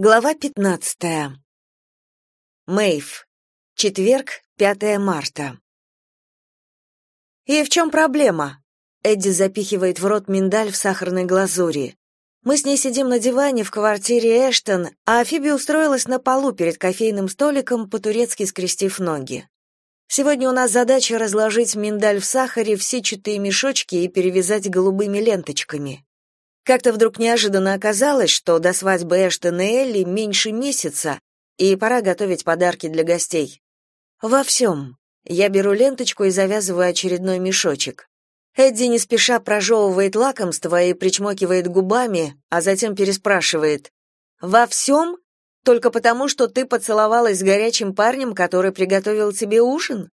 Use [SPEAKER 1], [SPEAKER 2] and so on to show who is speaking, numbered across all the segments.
[SPEAKER 1] Глава 15. Мэйв. Четверг, 5 марта. «И в чем проблема?» Эдди запихивает в рот миндаль в сахарной глазури. Мы с ней сидим на диване в квартире Эштон, а Фиби устроилась на полу перед кофейным столиком, по-турецки скрестив ноги. Сегодня у нас задача разложить миндаль в сахаре в сетчатые мешочки и перевязать голубыми ленточками. Как-то вдруг неожиданно оказалось, что до свадьбы Эштон и Элли меньше месяца, и пора готовить подарки для гостей. Во всем. Я беру ленточку и завязываю очередной мешочек. Эдди не спеша прожевывает лакомство и причмокивает губами, а затем переспрашивает. «Во всем? Только потому, что ты поцеловалась с горячим парнем, который приготовил тебе ужин?»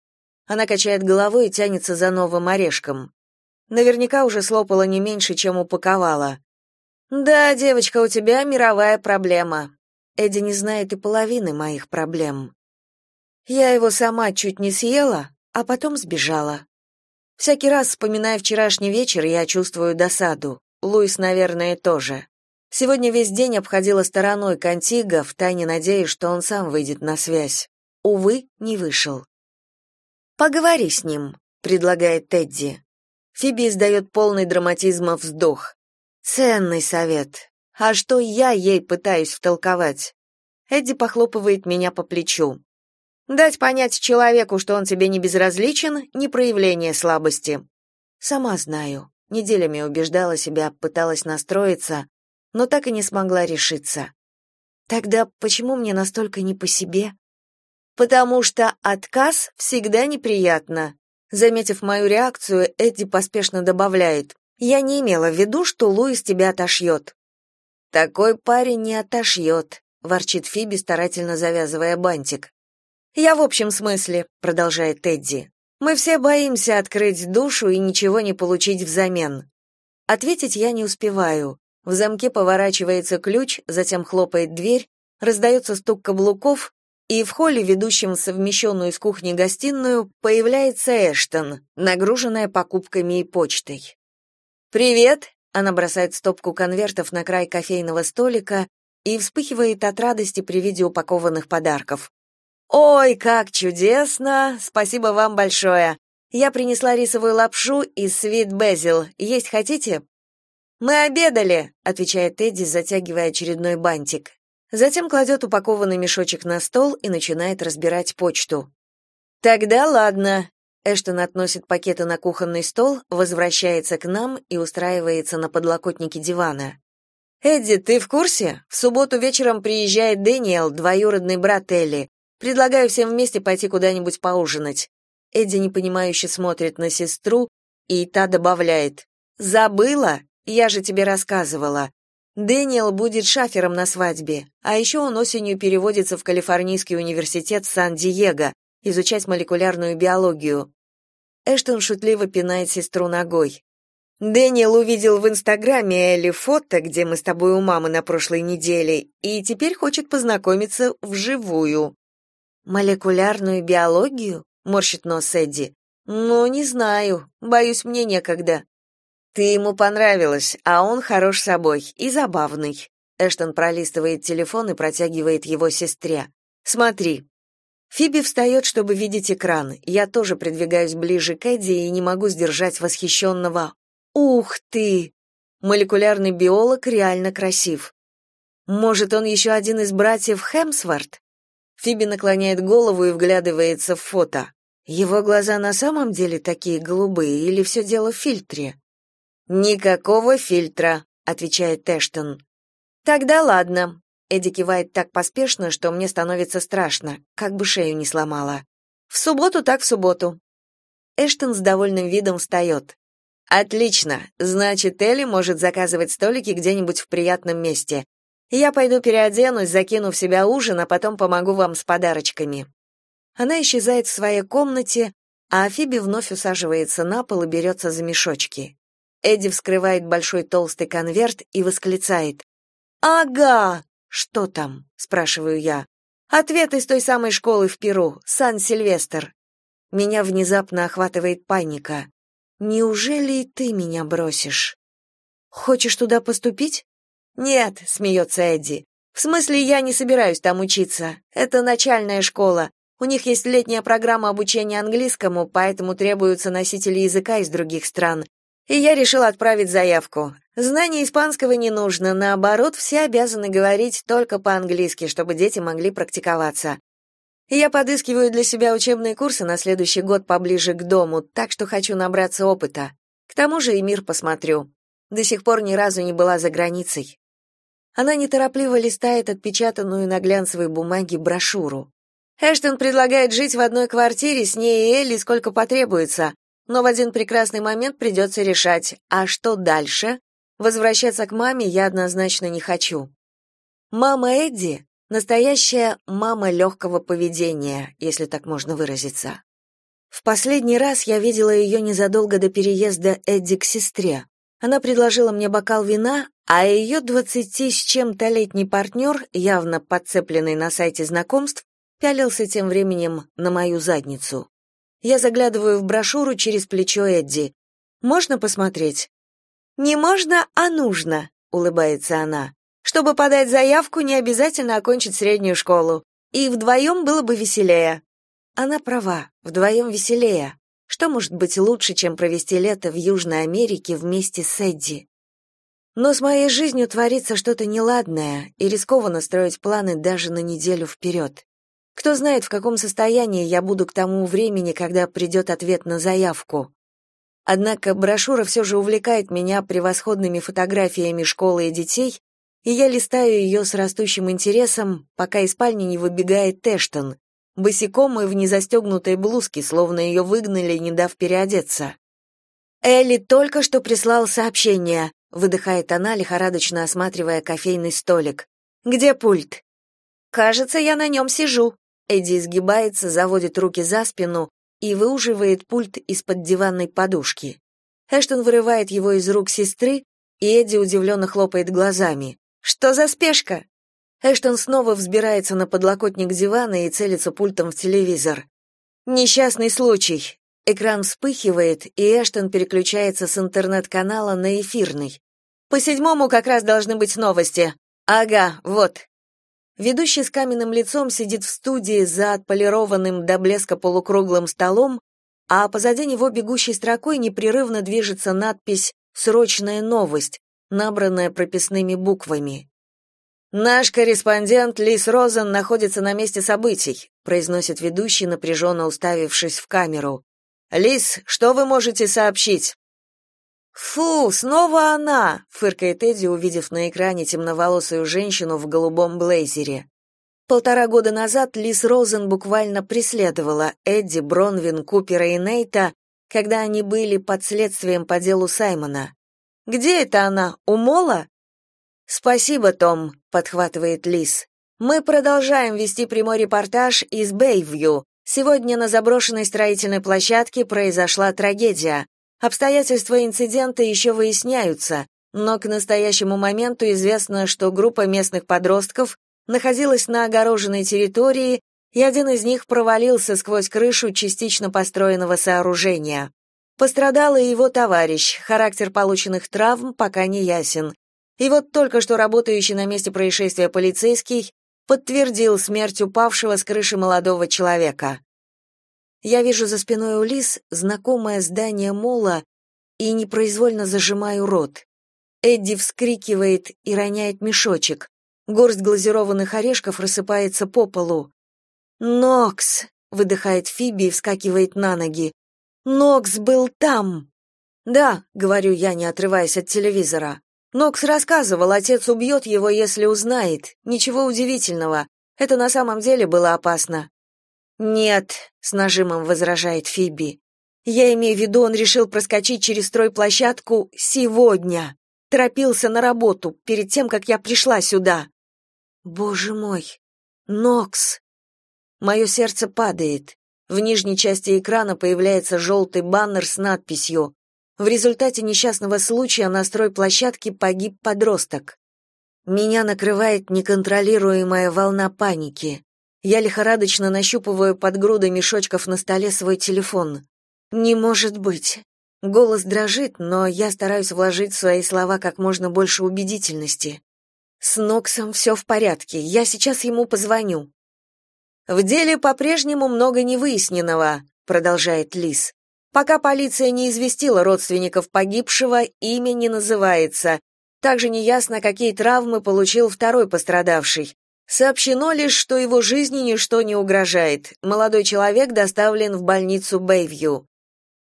[SPEAKER 1] Она качает головой и тянется за новым орешком. Наверняка уже слопала не меньше, чем упаковала. Да, девочка, у тебя мировая проблема. Эдди не знает и половины моих проблем. Я его сама чуть не съела, а потом сбежала. Всякий раз, вспоминая вчерашний вечер, я чувствую досаду. Луис, наверное, тоже. Сегодня весь день обходила стороной Кантига, втайне надеясь, что он сам выйдет на связь. Увы, не вышел. «Поговори с ним», — предлагает Тедди. Фиби издает полный драматизма вздох. Ценный совет. А что я ей пытаюсь втолковать? Эдди похлопывает меня по плечу. Дать понять человеку, что он тебе не безразличен, не проявление слабости. Сама знаю. Неделями убеждала себя, пыталась настроиться, но так и не смогла решиться. Тогда почему мне настолько не по себе? Потому что отказ всегда неприятно, Заметив мою реакцию, Эдди поспешно добавляет: "Я не имела в виду, что Луис тебя отошьет». Такой парень не отошьет», — ворчит Фиби, старательно завязывая бантик. «Я в общем смысле», — продолжает Эдди. «Мы все боимся открыть душу и ничего не получить взамен». Ответить я не успеваю. В замке поворачивается ключ, затем хлопает дверь, раздается стук каблуков, и в холле, ведущем совмещенную с кухней гостиную, появляется Эштон, нагруженная покупками и почтой. «Привет!» — она бросает стопку конвертов на край кофейного столика и вспыхивает от радости при виде упакованных подарков. «Ой, как чудесно! Спасибо вам большое! Я принесла рисовую лапшу из свит безил. Есть хотите?» «Мы обедали», — отвечает Эдди, затягивая очередной бантик. Затем кладет упакованный мешочек на стол и начинает разбирать почту. Тогда ладно. Эштон относит пакеты на кухонный стол, возвращается к нам и устраивается на подлокотнике дивана. Эдди, ты в курсе? В субботу вечером приезжает Дэниел, двоюродный брат Элли. Предлагаю всем вместе пойти куда-нибудь поужинать. Эдди непонимающе смотрит на сестру, и та добавляет: "Забыла? Я же тебе рассказывала. Дэниел будет шафером на свадьбе, а еще он осенью переводится в Калифорнийский университет Сан-Диего изучать молекулярную биологию. Эштон шутливо пинает сестру ногой. Дэниел увидел в Инстаграме Элли фото, где мы с тобой у мамы на прошлой неделе, и теперь хочет познакомиться вживую. Молекулярную биологию? морщит нос Эдди. Ну, не знаю, боюсь, мне некогда. Ты ему понравилась, а он хорош собой и забавный. Эштон пролистывает телефон и протягивает его сестре. Смотри. Фиби встает, чтобы видеть экран. Я тоже придвигаюсь ближе к Эдди и не могу сдержать восхищенного «Ух ты!» Молекулярный биолог реально красив. Может, он еще один из братьев Хемсворт? Фиби наклоняет голову и вглядывается в фото. Его глаза на самом деле такие голубые или все дело в фильтре? Никакого фильтра, отвечает Эштон. Тогда ладно. Эдди кивает так поспешно, что мне становится страшно, как бы шею не сломала. В субботу так в субботу. Эштон с довольным видом встает. Отлично. Значит, Элли может заказывать столики где-нибудь в приятном месте. Я пойду переоденусь, закину в себя ужин, а потом помогу вам с подарочками. Она исчезает в своей комнате, а Фиби вновь усаживается на пол и берется за мешочки. Эдди вскрывает большой толстый конверт и восклицает. «Ага! Что там?» — спрашиваю я. «Ответ из той самой школы в Перу, Сан-Сильвестр». Меня внезапно охватывает паника. «Неужели и ты меня бросишь?» «Хочешь туда поступить?» «Нет», — смеется Эдди. В смысле, я не собираюсь там учиться. Это начальная школа. У них есть летняя программа обучения английскому, поэтому требуются носители языка из других стран. И я решил отправить заявку. Знание испанского не нужно, наоборот, все обязаны говорить только по-английски, чтобы дети могли практиковаться. Я подыскиваю для себя учебные курсы на следующий год поближе к дому, так что хочу набраться опыта. К тому же и мир посмотрю. До сих пор ни разу не была за границей. Она неторопливо листает отпечатанную на глянцевой бумаге брошюру. Эштон предлагает жить в одной квартире с ней и Элли сколько потребуется, но в один прекрасный момент придется решать, а что дальше? Возвращаться к маме я однозначно не хочу. Мама Эдди Настоящая мама легкого поведения, если так можно выразиться. В последний раз я видела ее незадолго до переезда Эдди к сестре. Она предложила мне бокал вина, а ее двадцати с чем-то летний партнер, явно подцепленный на сайте знакомств, пялился тем временем на мою задницу. Я заглядываю в брошюру через плечо Эдди. «Можно посмотреть?» «Не можно, а нужно», — улыбается она. Чтобы подать заявку, не обязательно окончить среднюю школу. И вдвоем было бы веселее. Она права, вдвоем веселее. Что может быть лучше, чем провести лето в Южной Америке вместе с Эдди? Но с моей жизнью творится что-то неладное, и рискованно строить планы даже на неделю вперед. Кто знает, в каком состоянии я буду к тому времени, когда придет ответ на заявку. Однако брошюра все же увлекает меня превосходными фотографиями школы и детей, и я листаю ее с растущим интересом, пока из спальни не выбегает Тэштон, босиком и в незастегнутой блузке, словно ее выгнали, не дав переодеться. «Элли только что прислал сообщение», — выдыхает она, лихорадочно осматривая кофейный столик. «Где пульт?» «Кажется, я на нем сижу». Эдди изгибается, заводит руки за спину и выуживает пульт из-под диванной подушки. Эштон вырывает его из рук сестры, и Эдди удивленно хлопает глазами. Что за спешка? Эштон снова взбирается на подлокотник дивана и целится пультом в телевизор. Несчастный случай. Экран вспыхивает, и Эштон переключается с интернет-канала на эфирный. По седьмому как раз должны быть новости. Ага, вот. Ведущий с каменным лицом сидит в студии за отполированным до блеска полукруглым столом, а позади него бегущей строкой непрерывно движется надпись «Срочная новость», набранная прописными буквами. Наш корреспондент Лис Розен находится на месте событий, произносит ведущий, напряженно уставившись в камеру. Лис, что вы можете сообщить? Фу, снова она, фыркает Эдди, увидев на экране темноволосую женщину в голубом блейзере. Полтора года назад Лис Розен буквально преследовала Эдди, Бронвин, Купера и Нейта, когда они были под следствием по делу Саймона. Где это она? У Мола? Спасибо, Том, подхватывает Лис. Мы продолжаем вести прямой репортаж из Бэйвью. Сегодня на заброшенной строительной площадке произошла трагедия. Обстоятельства инцидента еще выясняются, но к настоящему моменту известно, что группа местных подростков находилась на огороженной территории, и один из них провалился сквозь крышу частично построенного сооружения. Пострадал и его товарищ, характер полученных травм пока не ясен. И вот только что работающий на месте происшествия полицейский подтвердил смерть упавшего с крыши молодого человека. Я вижу за спиной у знакомое здание мола и непроизвольно зажимаю рот. Эдди вскрикивает и роняет мешочек. Горсть глазированных орешков рассыпается по полу. «Нокс!» — выдыхает Фиби и вскакивает на ноги. Нокс был там. Да, говорю я, не отрываясь от телевизора. Нокс рассказывал, отец убьет его, если узнает. Ничего удивительного. Это на самом деле было опасно. Нет, с нажимом возражает Фиби. Я имею в виду, он решил проскочить через стройплощадку сегодня. Торопился на работу перед тем, как я пришла сюда. Боже мой. Нокс. Мое сердце падает. В нижней части экрана появляется желтый баннер с надписью «В результате несчастного случая на стройплощадке погиб подросток». Меня накрывает неконтролируемая волна паники. Я лихорадочно нащупываю под грудой мешочков на столе свой телефон. «Не может быть!» Голос дрожит, но я стараюсь вложить в свои слова как можно больше убедительности. С Ноксом все в порядке, я сейчас ему позвоню. В деле по-прежнему много невыясненного, продолжает Лис. Пока полиция не известила родственников погибшего, имя не называется. Также неясно, какие травмы получил второй пострадавший. Сообщено лишь, что его жизни ничто не угрожает. Молодой человек доставлен в больницу Бэйвью.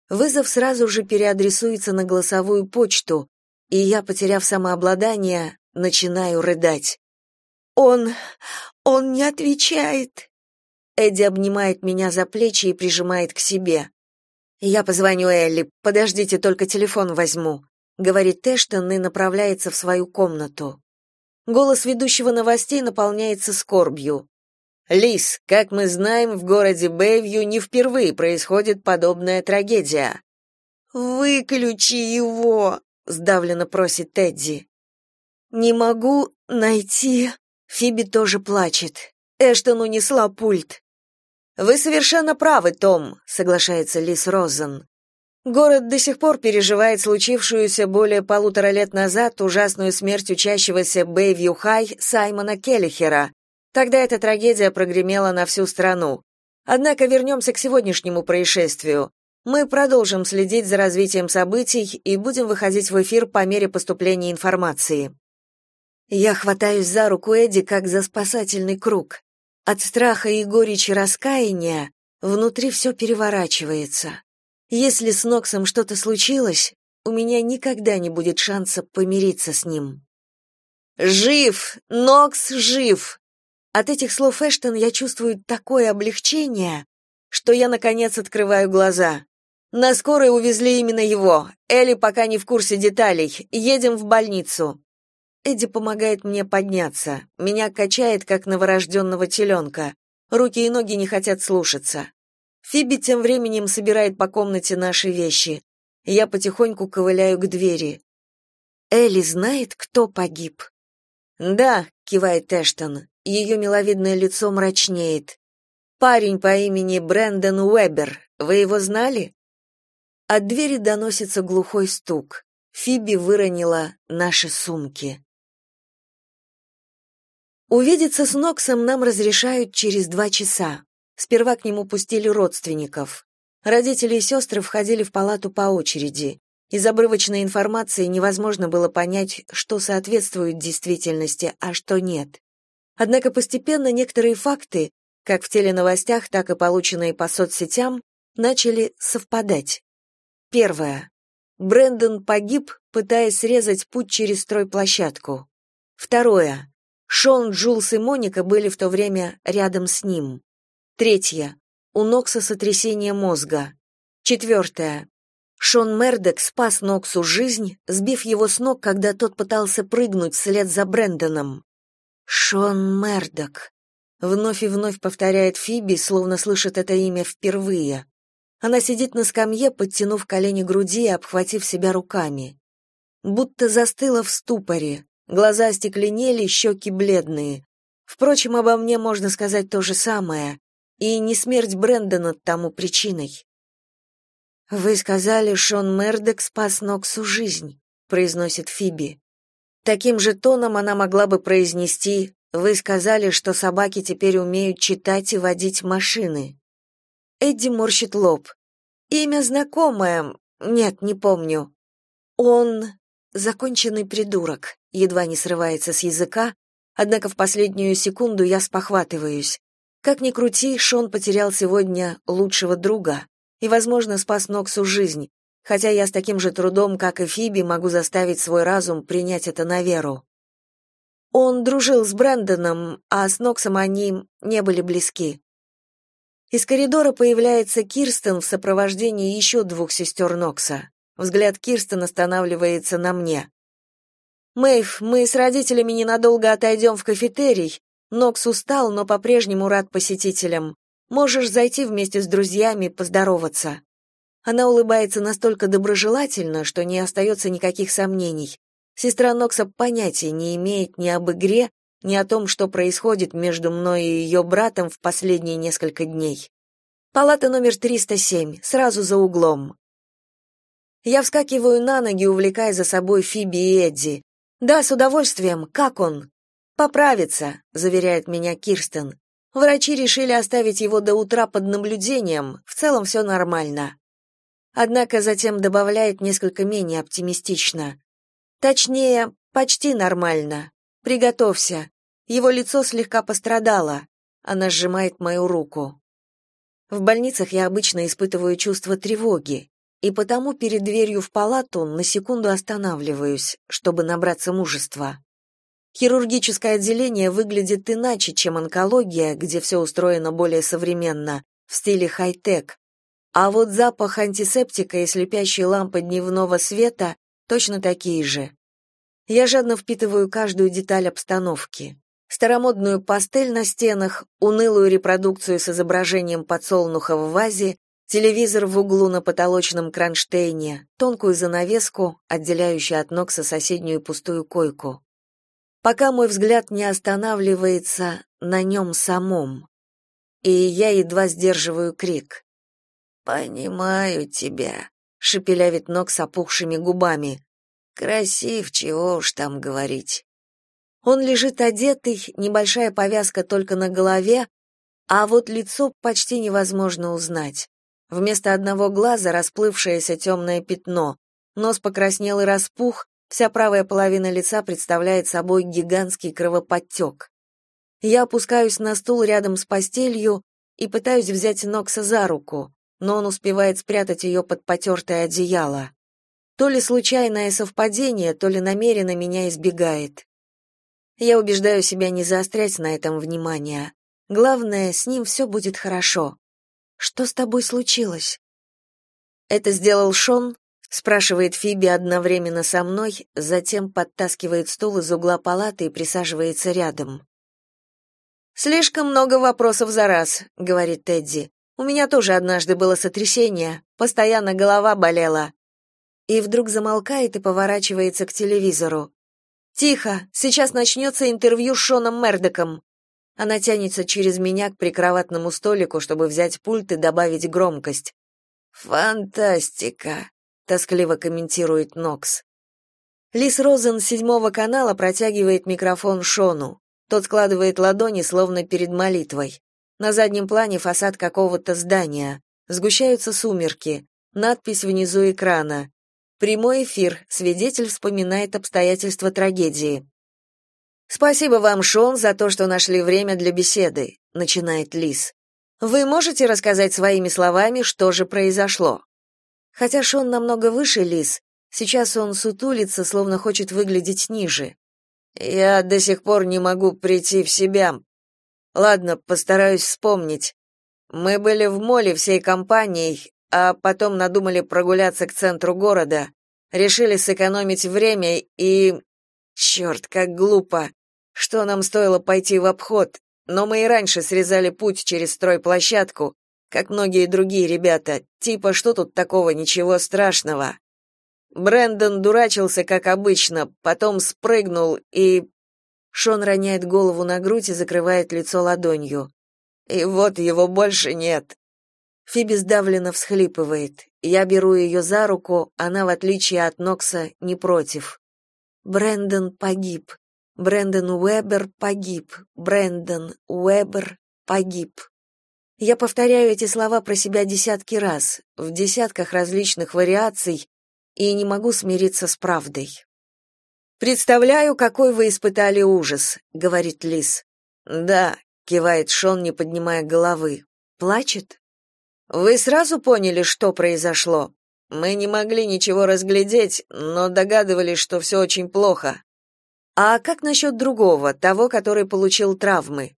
[SPEAKER 1] Вызов сразу же переадресуется на голосовую почту, и я, потеряв самообладание, начинаю рыдать. Он он не отвечает. Эдди обнимает меня за плечи и прижимает к себе. Я позвоню Элли. Подождите, только телефон возьму, говорит Эштон и направляется в свою комнату. Голос ведущего новостей наполняется скорбью. Лис, как мы знаем, в городе Бэйвью не впервые происходит подобная трагедия. Выключи его, сдавленно просит Тедди. Не могу найти. Фиби тоже плачет. Эштон унесла пульт. Вы совершенно правы, Том, соглашается Лис Розен. Город до сих пор переживает случившуюся более полутора лет назад ужасную смерть учащегося Бэйвью Хай Саймона Келлихера. Тогда эта трагедия прогремела на всю страну. Однако вернемся к сегодняшнему происшествию. Мы продолжим следить за развитием событий и будем выходить в эфир по мере поступления информации. Я хватаюсь за руку Эдди как за спасательный круг. От страха и горечи раскаяния внутри все переворачивается. Если с Ноксом что-то случилось, у меня никогда не будет шанса помириться с ним. Жив, Нокс жив. От этих слов Эштон я чувствую такое облегчение, что я наконец открываю глаза. На скорой увезли именно его. Элли пока не в курсе деталей. Едем в больницу. Эдди помогает мне подняться. Меня качает как новорожденного теленка. Руки и ноги не хотят слушаться. Фиби тем временем собирает по комнате наши вещи. Я потихоньку ковыляю к двери. Элли знает, кто погиб. Да, кивает Эштон. Ее миловидное лицо мрачнеет. Парень по имени Брэндон Уэбер. Вы его знали? От двери доносится глухой стук. Фиби выронила наши сумки. Увидеться с Ноксом нам разрешают через два часа. Сперва к нему пустили родственников. Родители и сестры входили в палату по очереди. Из обрывочной информации невозможно было понять, что соответствует действительности, а что нет. Однако постепенно некоторые факты, как в теленовостях, так и полученные по соцсетям, начали совпадать. Первое. Брэндон погиб, пытаясь срезать путь через стройплощадку. Второе. Шон, Джулс и Моника были в то время рядом с ним. Третье. У Нокса сотрясение мозга. Четвертое. Шон Мердок спас Ноксу жизнь, сбив его с ног, когда тот пытался прыгнуть вслед за Брэндоном. Шон Мердок. Вновь и вновь повторяет Фиби, словно слышит это имя впервые. Она сидит на скамье, подтянув колени груди и обхватив себя руками. Будто застыла в ступоре. Глаза остекленели, щеки бледные. Впрочем, обо мне можно сказать то же самое. И не смерть Брэндона тому причиной. Вы сказали, Шон Мердек спас Ноксу жизнь, произносит Фиби. Таким же тоном она могла бы произнести: Вы сказали, что собаки теперь умеют читать и водить машины. Эдди морщит лоб. Имя знакомое. Нет, не помню. Он законченный придурок. Едва не срывается с языка, однако в последнюю секунду я спохватываюсь. Как ни крути, Шон потерял сегодня лучшего друга и, возможно, спас Ноксу жизнь, хотя я с таким же трудом, как и Фиби, могу заставить свой разум принять это на веру. Он дружил с Брэндоном, а с Ноксом они не были близки. Из коридора появляется Кирстен в сопровождении еще двух сестер Нокса. Взгляд Кирстен останавливается на мне. «Мэйв, мы с родителями ненадолго отойдем в кафетерий, Нокс устал, но по-прежнему рад посетителям. Можешь зайти вместе с друзьями, поздороваться. Она улыбается настолько доброжелательно, что не остается никаких сомнений. Сестра Нокса понятия не имеет ни об игре, ни о том, что происходит между мной и ее братом в последние несколько дней. Палата номер 307, сразу за углом. Я вскакиваю на ноги, увлекая за собой Фиби и Эдди. Да, с удовольствием. Как он? Поправится, заверяет меня Кирстен. Врачи решили оставить его до утра под наблюдением. В целом все нормально. Однако затем добавляет несколько менее оптимистично. Точнее, почти нормально. Приготовься. Его лицо слегка пострадало. Она сжимает мою руку. В больницах я обычно испытываю чувство тревоги, и потому перед дверью в палату на секунду останавливаюсь, чтобы набраться мужества. Хирургическое отделение выглядит иначе, чем онкология, где все устроено более современно, в стиле хай-тек. А вот запах антисептика и слепящей лампы дневного света точно такие же. Я жадно впитываю каждую деталь обстановки старомодную пастель на стенах, унылую репродукцию с изображением подсолнуха в вазе, телевизор в углу на потолочном кронштейне, тонкую занавеску, отделяющую от Нокса соседнюю пустую койку. Пока мой взгляд не останавливается на нем самом, и я едва сдерживаю крик. «Понимаю тебя», — шепелявит Нокс опухшими губами. «Красив, чего уж там говорить». Он лежит одетый, небольшая повязка только на голове, а вот лицо почти невозможно узнать. Вместо одного глаза расплывшееся темное пятно, нос покраснел и распух, вся правая половина лица представляет собой гигантский кровоподтек. Я опускаюсь на стул рядом с постелью и пытаюсь взять Нокса за руку, но он успевает спрятать ее под потертое одеяло. То ли случайное совпадение, то ли намеренно меня избегает. Я убеждаю себя не заострять на этом внимание. Главное, с ним все будет хорошо. Что с тобой случилось? Это сделал Шон, спрашивает Фиби одновременно со мной, затем подтаскивает стул из угла палаты и присаживается рядом. Слишком много вопросов за раз, говорит Тедди. У меня тоже однажды было сотрясение, постоянно голова болела. И вдруг замолкает и поворачивается к телевизору. Тихо, сейчас начнется интервью с Шоном Мердоком. Она тянется через меня к прикроватному столику, чтобы взять пульт и добавить громкость. Фантастика, тоскливо комментирует Нокс. Лис Розен с седьмого канала протягивает микрофон Шону. Тот складывает ладони, словно перед молитвой. На заднем плане фасад какого-то здания. Сгущаются сумерки. Надпись внизу экрана. Прямой эфир. Свидетель вспоминает обстоятельства трагедии. Спасибо вам, Шон, за то, что нашли время для беседы, начинает Лис. Вы можете рассказать своими словами, что же произошло? Хотя Шон намного выше Лис, сейчас он сутулится, словно хочет выглядеть ниже. Я до сих пор не могу прийти в себя. Ладно, постараюсь вспомнить. Мы были в моле всей компанией, а потом надумали прогуляться к центру города, решили сэкономить время и... Черт, как глупо! Что нам стоило пойти в обход? Но мы и раньше срезали путь через стройплощадку, как многие другие ребята. Типа, что тут такого, ничего страшного. Брэндон дурачился, как обычно, потом спрыгнул и... Шон роняет голову на грудь и закрывает лицо ладонью. И вот его больше нет. Фиби сдавленно всхлипывает. Я беру ее за руку, она, в отличие от Нокса, не против. Брэндон погиб. Брэндон Уэбер погиб. Брэндон Уэбер погиб. Я повторяю эти слова про себя десятки раз, в десятках различных вариаций, и не могу смириться с правдой. «Представляю, какой вы испытали ужас», — говорит Лис. «Да», — кивает Шон, не поднимая головы. «Плачет?» Вы сразу поняли, что произошло? Мы не могли ничего разглядеть, но догадывались, что все очень плохо. А как насчет другого, того, который получил травмы?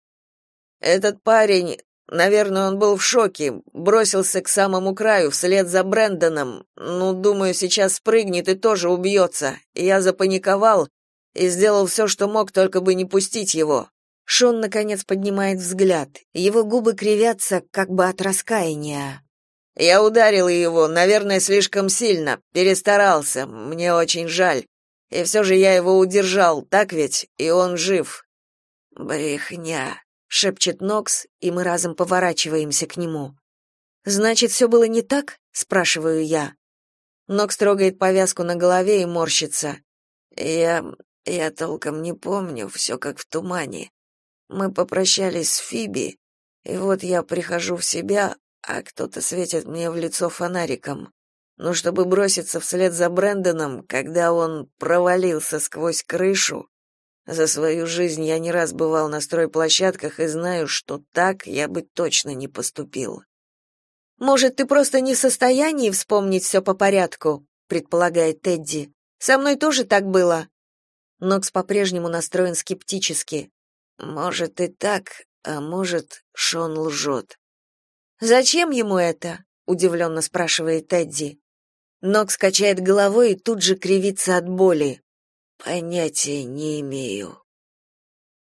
[SPEAKER 1] Этот парень, наверное, он был в шоке, бросился к самому краю вслед за Брэндоном. Ну, думаю, сейчас спрыгнет и тоже убьется. Я запаниковал и сделал все, что мог, только бы не пустить его. Шон наконец поднимает взгляд. Его губы кривятся, как бы от раскаяния. Я ударил его, наверное, слишком сильно, перестарался. Мне очень жаль. И все же я его удержал, так ведь? И он жив. Брехня, шепчет Нокс, и мы разом поворачиваемся к нему. Значит, все было не так? спрашиваю я. Нокс трогает повязку на голове и морщится. Я
[SPEAKER 2] Я толком не помню, все как в тумане. Мы попрощались с Фиби, и вот я прихожу в себя, а кто-то светит мне в лицо фонариком. Но чтобы броситься вслед за Брэндоном, когда он провалился сквозь крышу, за свою жизнь я не раз бывал на стройплощадках и знаю, что так я бы точно не поступил.
[SPEAKER 1] Может, ты просто не в состоянии вспомнить все по порядку, предполагает Тедди. Со мной тоже так было. Нокс по-прежнему настроен скептически.
[SPEAKER 2] Может и так, а может, Шон лжет.
[SPEAKER 1] Зачем ему это? удивленно спрашивает Тедди. Нокс качает головой и тут же кривится от боли.
[SPEAKER 2] Понятия не имею.